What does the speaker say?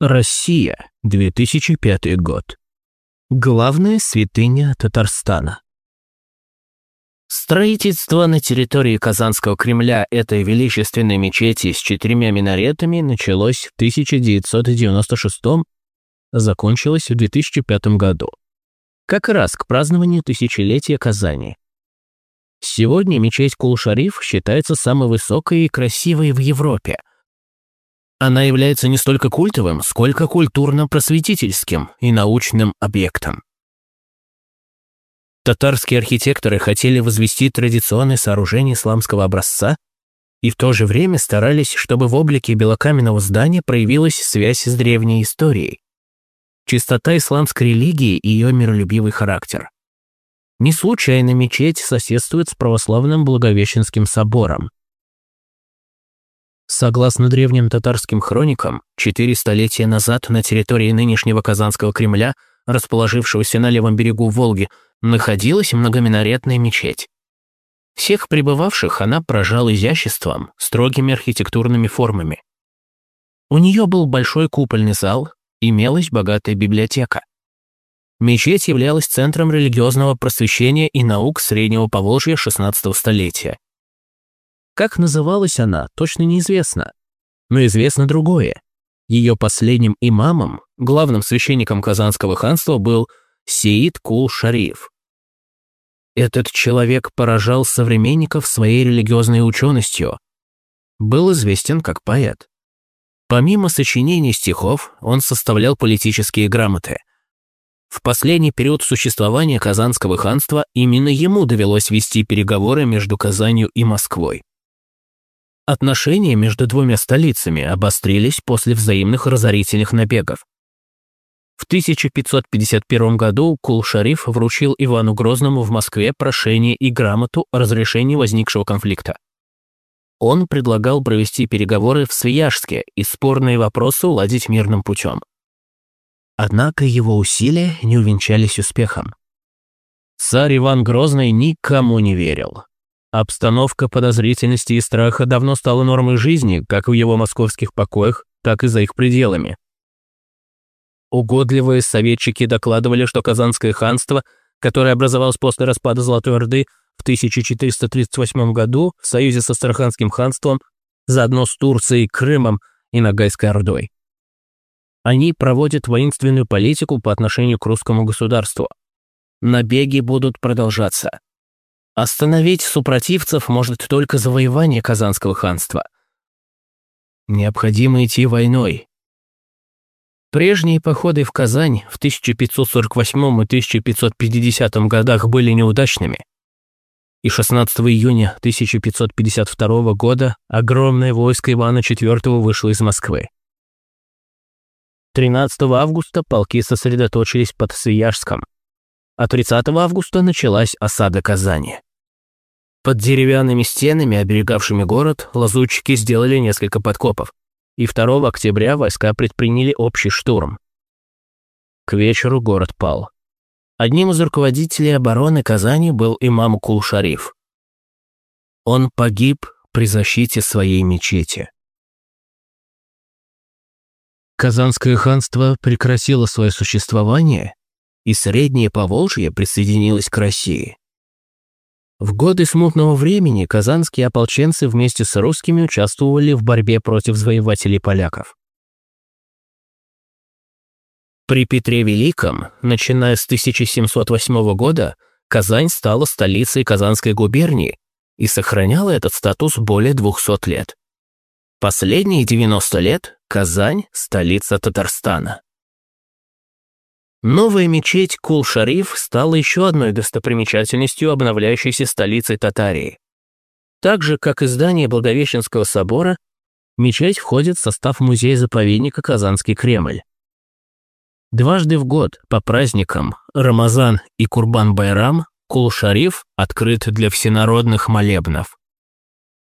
Россия, 2005 год. Главная святыня Татарстана. Строительство на территории Казанского Кремля этой величественной мечети с четырьмя минаретами началось в 1996 закончилось в 2005 году. Как раз к празднованию тысячелетия Казани. Сегодня мечеть Кул-Шариф считается самой высокой и красивой в Европе – она является не столько культовым, сколько культурно-просветительским и научным объектом. Татарские архитекторы хотели возвести традиционное сооружение исламского образца и в то же время старались, чтобы в облике белокаменного здания проявилась связь с древней историей. Чистота исламской религии и ее миролюбивый характер. Не случайно мечеть соседствует с православным Благовещенским собором, Согласно древним татарским хроникам, четыре столетия назад на территории нынешнего Казанского Кремля, расположившегося на левом берегу Волги, находилась многоминаретная мечеть. Всех пребывавших она поражала изяществом, строгими архитектурными формами. У нее был большой купольный зал, имелась богатая библиотека. Мечеть являлась центром религиозного просвещения и наук Среднего Поволжья XVI столетия. Как называлась она, точно неизвестно. Но известно другое. Ее последним имамом, главным священником Казанского ханства был Сеид Кул-Шариф. Этот человек поражал современников своей религиозной ученостью. Был известен как поэт. Помимо сочинений стихов, он составлял политические грамоты. В последний период существования Казанского ханства именно ему довелось вести переговоры между Казанью и Москвой. Отношения между двумя столицами обострились после взаимных разорительных набегов. В 1551 году Кул-Шариф вручил Ивану Грозному в Москве прошение и грамоту о разрешении возникшего конфликта. Он предлагал провести переговоры в Свияжске и спорные вопросы уладить мирным путем. Однако его усилия не увенчались успехом. Царь Иван Грозный никому не верил. Обстановка подозрительности и страха давно стала нормой жизни, как в его московских покоях, так и за их пределами. Угодливые советчики докладывали, что Казанское ханство, которое образовалось после распада Золотой Орды в 1438 году в союзе с Астраханским ханством, заодно с Турцией, Крымом и Ногайской Ордой. Они проводят воинственную политику по отношению к русскому государству. Набеги будут продолжаться. Остановить супротивцев может только завоевание Казанского ханства. Необходимо идти войной. Прежние походы в Казань в 1548 и 1550 годах были неудачными. И 16 июня 1552 года огромное войско Ивана IV вышло из Москвы. 13 августа полки сосредоточились под Свияжском, а 30 августа началась осада Казани. Под деревянными стенами, оберегавшими город, лазутчики сделали несколько подкопов, и 2 октября войска предприняли общий штурм. К вечеру город пал. Одним из руководителей обороны Казани был имам Кул-Шариф. Он погиб при защите своей мечети. Казанское ханство прекратило свое существование, и Среднее Поволжье присоединилось к России. В годы смутного времени казанские ополченцы вместе с русскими участвовали в борьбе против завоевателей поляков. При Петре Великом, начиная с 1708 года, Казань стала столицей Казанской губернии и сохраняла этот статус более 200 лет. Последние 90 лет Казань – столица Татарстана. Новая мечеть Кул-Шариф стала еще одной достопримечательностью обновляющейся столицы Татарии. Так же, как и здание Благовещенского собора, мечеть входит в состав музея-заповедника Казанский Кремль. Дважды в год по праздникам Рамазан и Курбан-Байрам Кул-Шариф открыт для всенародных молебнов.